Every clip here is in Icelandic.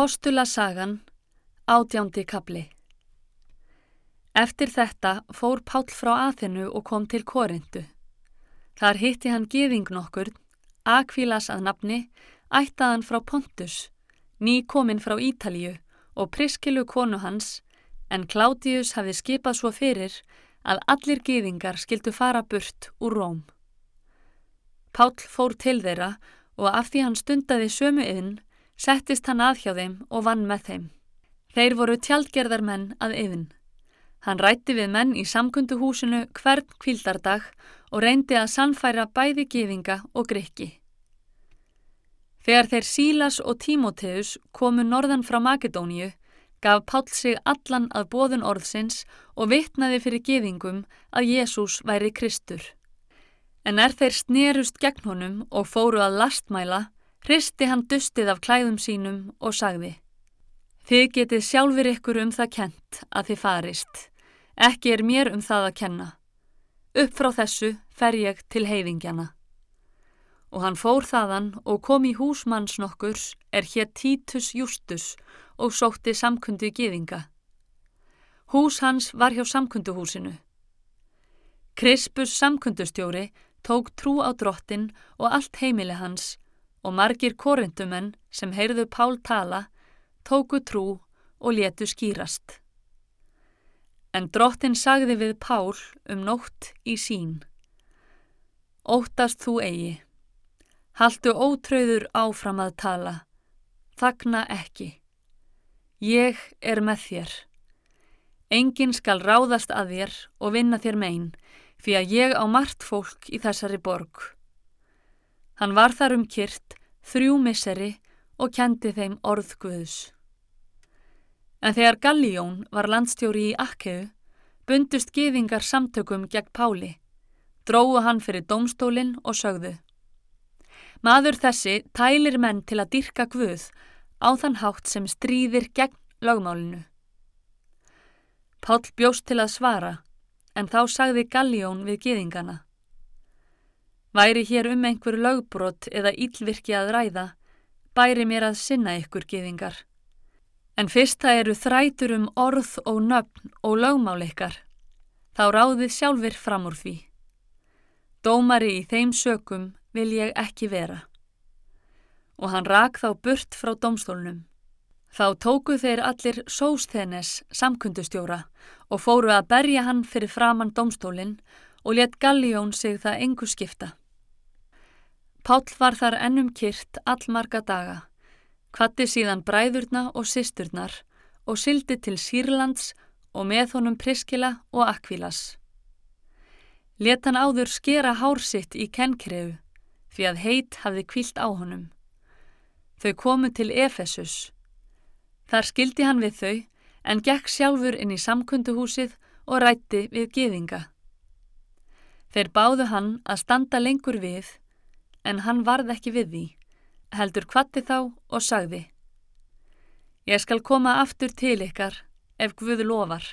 Apostula sagan, átjándi kapli Eftir þetta fór Páll frá aðinu og kom til Korindu. Þar hitti hann geðing nokkur, Akvílas að nafni, ættaðan frá Pontus, ný kominn frá Ítalju og priskilu konu hans, en Klátius hafði skipað svo fyrir að allir geðingar skildu fara burt úr Róm. Páll fór til þeirra og af því hann stundaði sömu yðn, settist hann að hjá þeim og vann með þeim. Þeir voru tjaldgerðar menn að yðin. Hann rætti við menn í samkunduhúsinu hvern kvildardag og reyndi að sannfæra bæði gefinga og grikki. Þegar þeir Sílas og Tímoteus komu norðan frá Makedóníu, gaf Pál sig allan að bóðun orðsins og vittnaði fyrir gefingum að Jésús væri Kristur. En er þeir snerust gegn honum og fóru að lastmæla, hristi hann dustið af klæðum sínum og sagði Þið getið sjálfur ykkur um það kent að þið farist, ekki er mér um það að kenna. Upp frá þessu fer ég til heiðingjana. Og hann fór þaðan og kom í húsmanns nokkurs er hér Títus Justus og sótti samkundu gýðinga. Hús hans var hjá samkunduhúsinu. Krispus samkundustjóri tók trú á drottin og allt heimili hans og margir korindumenn sem heyrðu Pál tala tóku trú og letu skýrast. En drottin sagði við Pál um nótt í sín. Óttast þú eigi. Haldu ótröður áfram að tala. Þagna ekki. Ég er með þér. Engin skal ráðast að þér og vinna þér megin, fyrir að ég á margt fólk í þessari borg. Hann var þar um kyrt, þrjú misseri og kendi þeim orð Guðs. En þegar Galljón var landstjóri í Akkeu, bundust geðingar samtökum gegn Páli, dróðu hann fyrir domstólinn og sögðu. Maður þessi tælir menn til að dyrka Guð á þann hátt sem stríðir gegn lögmálinu. Pál bjóst til að svara, en þá sagði Galljón við geðingana. Væri hér um einhver lögbrot eða ílvirki að ræða, bæri mér að sinna ykkur gefingar. En fyrst það eru þrætur um orð og nöfn og lögmál ykkar, þá ráðið sjálfur fram úr því. Dómari í þeim sökum vil ég ekki vera. Og hann rak þá burt frá domstólnum. Þá tóku þeir allir Sósþenes samkundustjóra og fóru að berja hann fyrir framann domstólinn og let Galljón sig það engu skipta. Páll var þar ennum kyrt allmarga daga, kvatti síðan bræðurna og sisturnar og syldi til Sýrlands og með honum Priskila og Akvílas. Let hann áður skera hársitt í kennkrefu því að heit hafði kvilt á honum. Þau komu til Efesus. Þar skildi hann við þau en gekk sjálfur inn í samkunduhúsið og rætti við geðinga. Þeir báðu hann að standa lengur við en hann varð ekki við því, heldur kvatti þá og sagði Ég skal koma aftur til ykkar ef Guð lofar.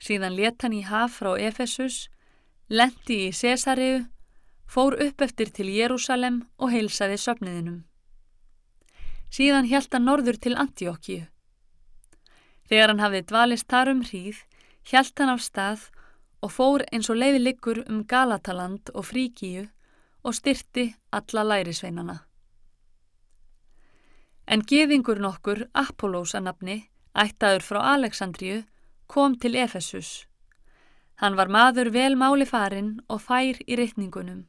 Síðan let hann í haf frá Efesus, lendi í Cesariu, fór upp eftir til Jérúsalem og heilsaði söfniðinum. Síðan hjælt hann norður til Antiokkíu. Þegar hann hafði dvalist þar um hríð, hjælt hann af stað og fór eins og leiði liggur um Galataland og Fríkíu og styrti alla lærisveinana. En geðingur nokkur, Apollós að nafni, ættaður frá Aleksandríu, kom til Efesus. Hann var maður vel máli farinn og fær í reitningunum.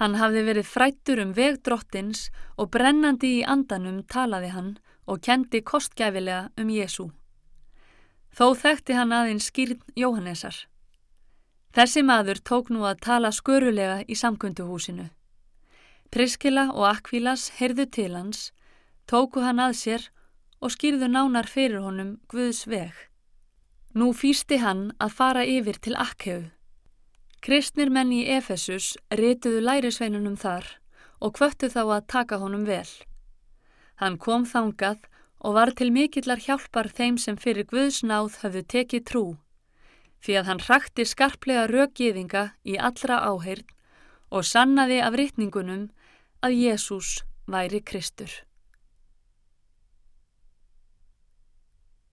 Hann hafði verið frættur um vegdrottins og brennandi í andanum talaði hann og kendi kostgæfilega um Jésu. Þó þekkti hann aðeins skýrn Jóhannesar. Þessi maður tók nú að tala skörulega í samkunduhúsinu. Priskila og Akvílas heyrðu til hans, tóku hann að sér og skýrðu nánar fyrir honum Guðs veg. Nú fýsti hann að fara yfir til Akkeu. Kristnir menn í Efesus rituðu lærisveinunum þar og kvöttu þá að taka honum vel. Hann kom þangað og var til mikillar hjálpar þeim sem fyrir Guðs náð hafðu tekið trú því að hann hrakti skarplega rökgiðinga í allra áheyrn og sannaði af rittningunum að Jésús væri Kristur.